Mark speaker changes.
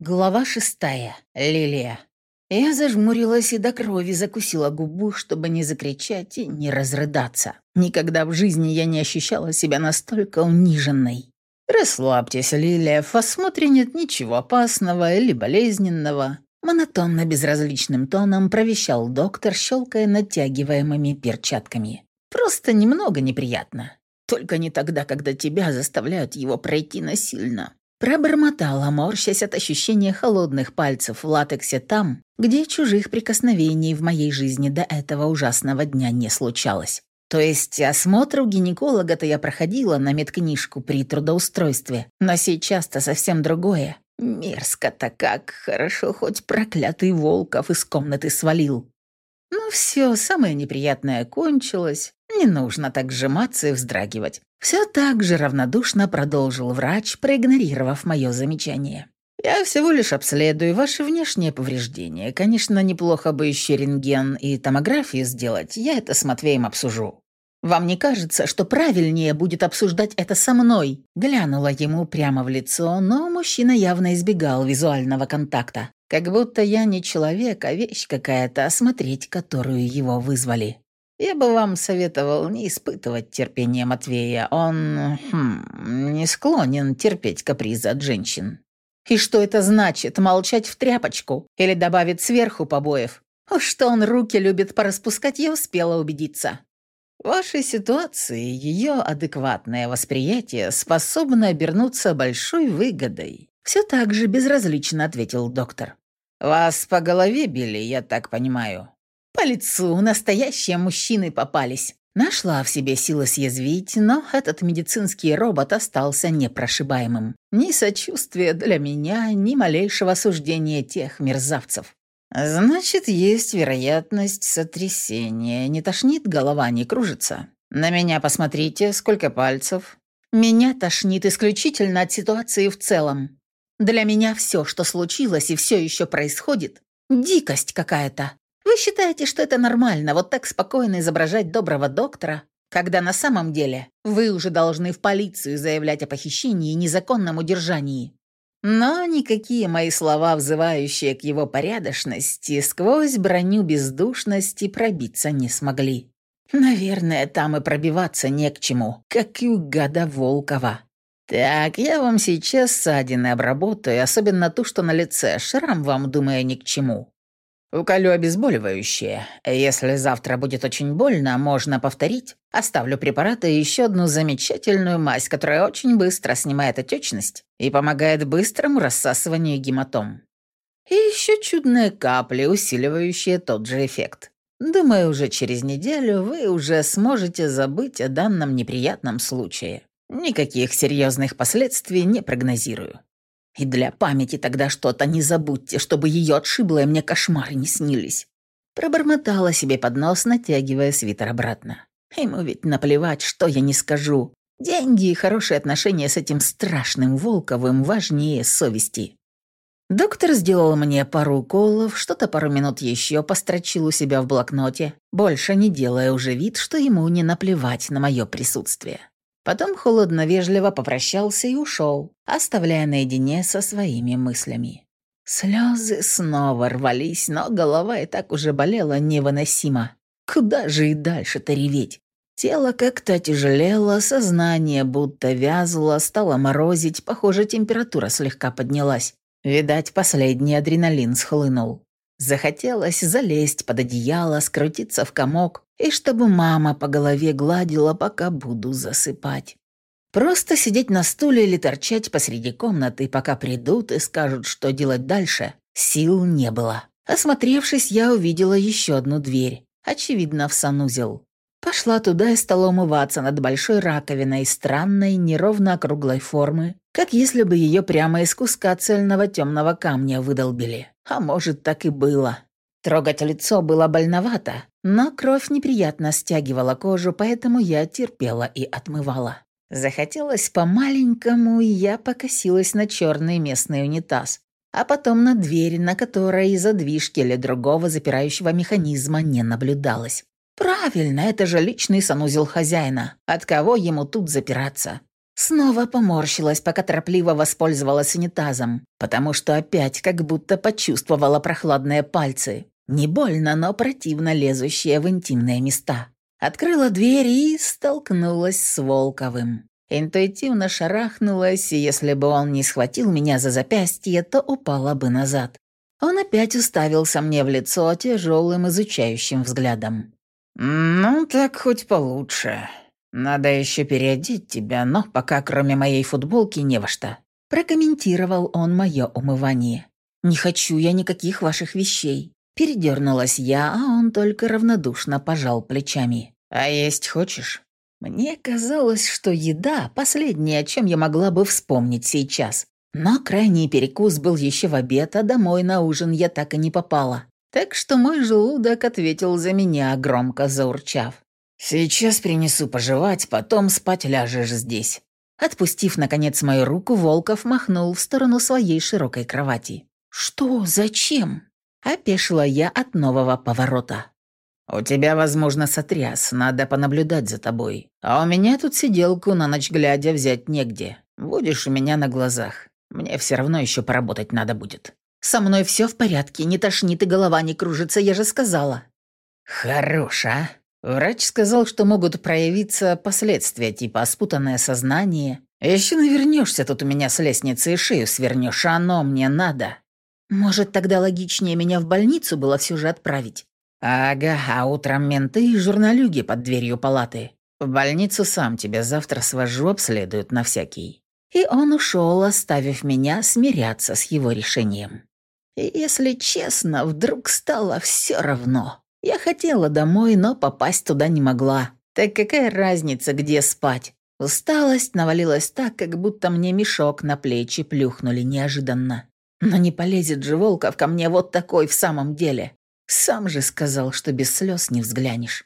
Speaker 1: Глава шестая. Лилия. Я зажмурилась и до крови закусила губу, чтобы не закричать и не разрыдаться. Никогда в жизни я не ощущала себя настолько униженной. «Расслабьтесь, Лилия, в осмотре нет ничего опасного или болезненного», монотонно безразличным тоном провещал доктор, щелкая натягиваемыми перчатками. «Просто немного неприятно. Только не тогда, когда тебя заставляют его пройти насильно. Пробормотала, морщась от ощущения холодных пальцев в латексе там, где чужих прикосновений в моей жизни до этого ужасного дня не случалось. То есть осмотр у гинеколога-то я проходила на медкнижку при трудоустройстве, но сейчас-то совсем другое. Мерзко-то как, хорошо хоть проклятый Волков из комнаты свалил. Ну все, самое неприятное кончилось, не нужно так сжиматься и вздрагивать. Все так же равнодушно продолжил врач, проигнорировав мое замечание. «Я всего лишь обследую ваши внешние повреждения. Конечно, неплохо бы еще рентген и томографию сделать. Я это с Матвеем обсужу. Вам не кажется, что правильнее будет обсуждать это со мной?» Глянула ему прямо в лицо, но мужчина явно избегал визуального контакта. Как будто я не человек, а вещь какая-то, осмотреть которую его вызвали. Я бы вам советовал не испытывать терпение Матвея. Он хм, не склонен терпеть капризы от женщин. И что это значит, молчать в тряпочку? Или добавить сверху побоев? Что он руки любит пораспускать, я успела убедиться. В вашей ситуации ее адекватное восприятие способно обернуться большой выгодой. Все так же безразлично ответил доктор. Вас по голове били, я так понимаю. По лицу настоящие мужчины попались. Нашла в себе силы съязвить, но этот медицинский робот остался непрошибаемым. Ни сочувствия для меня, ни малейшего осуждения тех мерзавцев. Значит, есть вероятность сотрясения. Не тошнит, голова не кружится. На меня посмотрите, сколько пальцев. Меня тошнит исключительно от ситуации в целом. Для меня все, что случилось и все еще происходит, дикость какая-то. Вы считаете, что это нормально, вот так спокойно изображать доброго доктора, когда на самом деле вы уже должны в полицию заявлять о похищении и незаконном удержании? Но никакие мои слова, взывающие к его порядочности, сквозь броню бездушности пробиться не смогли. Наверное, там и пробиваться не к чему, как и у гада Волкова. Так, я вам сейчас ссадины обработаю, особенно ту, что на лице. Шрам вам, думаю, ни к чему. Уколю обезболивающее. Если завтра будет очень больно, можно повторить. Оставлю препараты и еще одну замечательную мазь, которая очень быстро снимает отечность и помогает быстрому рассасыванию гематом. И еще чудные капли, усиливающие тот же эффект. Думаю, уже через неделю вы уже сможете забыть о данном неприятном случае. Никаких серьезных последствий не прогнозирую. И для памяти тогда что-то не забудьте, чтобы ее отшибло, и мне кошмары не снились. Пробормотала себе под нос, натягивая свитер обратно. Ему ведь наплевать, что я не скажу. Деньги и хорошие отношения с этим страшным Волковым важнее совести. Доктор сделал мне пару уколов, что-то пару минут еще построчил у себя в блокноте, больше не делая уже вид, что ему не наплевать на мое присутствие. Потом холодно-вежливо попрощался и ушел, оставляя наедине со своими мыслями. Слезы снова рвались, но голова и так уже болела невыносимо. Куда же и дальше-то реветь? Тело как-то тяжелело, сознание будто вязло, стало морозить, похоже, температура слегка поднялась. Видать, последний адреналин схлынул. Захотелось залезть под одеяло, скрутиться в комок, и чтобы мама по голове гладила, пока буду засыпать. Просто сидеть на стуле или торчать посреди комнаты, пока придут и скажут, что делать дальше, сил не было. Осмотревшись, я увидела еще одну дверь, очевидно, в санузел. Пошла туда и стала умываться над большой раковиной странной, неровно округлой формы, как если бы ее прямо из куска цельного темного камня выдолбили. А может, так и было. Трогать лицо было больновато, но кровь неприятно стягивала кожу, поэтому я терпела и отмывала. Захотелось по-маленькому, и я покосилась на черный местный унитаз, а потом на дверь, на которой задвижки или другого запирающего механизма не наблюдалось. Правильно, это же личный санузел хозяина. От кого ему тут запираться? Снова поморщилась, пока торопливо воспользовалась унитазом, потому что опять как будто почувствовала прохладные пальцы. Не больно, но противно лезущие в интимные места. Открыла дверь и столкнулась с Волковым. Интуитивно шарахнулась, и если бы он не схватил меня за запястье, то упала бы назад. Он опять уставился мне в лицо тяжелым изучающим взглядом. «Ну, так хоть получше», «Надо еще переодеть тебя, но пока кроме моей футболки не во что». Прокомментировал он мое умывание. «Не хочу я никаких ваших вещей». Передернулась я, а он только равнодушно пожал плечами. «А есть хочешь?» Мне казалось, что еда – последнее, о чем я могла бы вспомнить сейчас. Но крайний перекус был еще в обед, а домой на ужин я так и не попала. Так что мой желудок ответил за меня, громко заурчав. «Сейчас принесу пожевать, потом спать ляжешь здесь». Отпустив, наконец, мою руку, Волков махнул в сторону своей широкой кровати. «Что? Зачем?» Опешила я от нового поворота. «У тебя, возможно, сотряс, надо понаблюдать за тобой. А у меня тут сиделку на ночь глядя взять негде. Будешь у меня на глазах. Мне все равно еще поработать надо будет». «Со мной все в порядке, не тошнит и голова не кружится, я же сказала». «Хорош, а?» Врач сказал, что могут проявиться последствия, типа спутанное сознание. Еще навернешься тут у меня с лестницы и шею свернешь, а оно мне надо. Может, тогда логичнее меня в больницу было все же отправить? Ага, а утром менты и журналюги под дверью палаты. В больницу сам тебя завтра свожу, обследуют на всякий. И он ушел, оставив меня смиряться с его решением. И, если честно, вдруг стало все равно. Я хотела домой, но попасть туда не могла. Так какая разница, где спать? Усталость навалилась так, как будто мне мешок на плечи плюхнули неожиданно. Но не полезет же Волков ко мне вот такой в самом деле. Сам же сказал, что без слез не взглянешь.